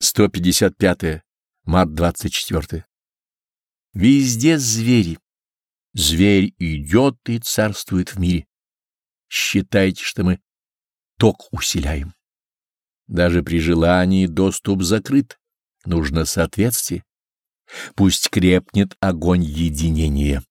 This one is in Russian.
155. Март 24. Везде звери. Зверь идет и царствует в мире. Считайте, что мы ток усиляем. Даже при желании доступ закрыт. Нужно соответствие. Пусть крепнет огонь единения.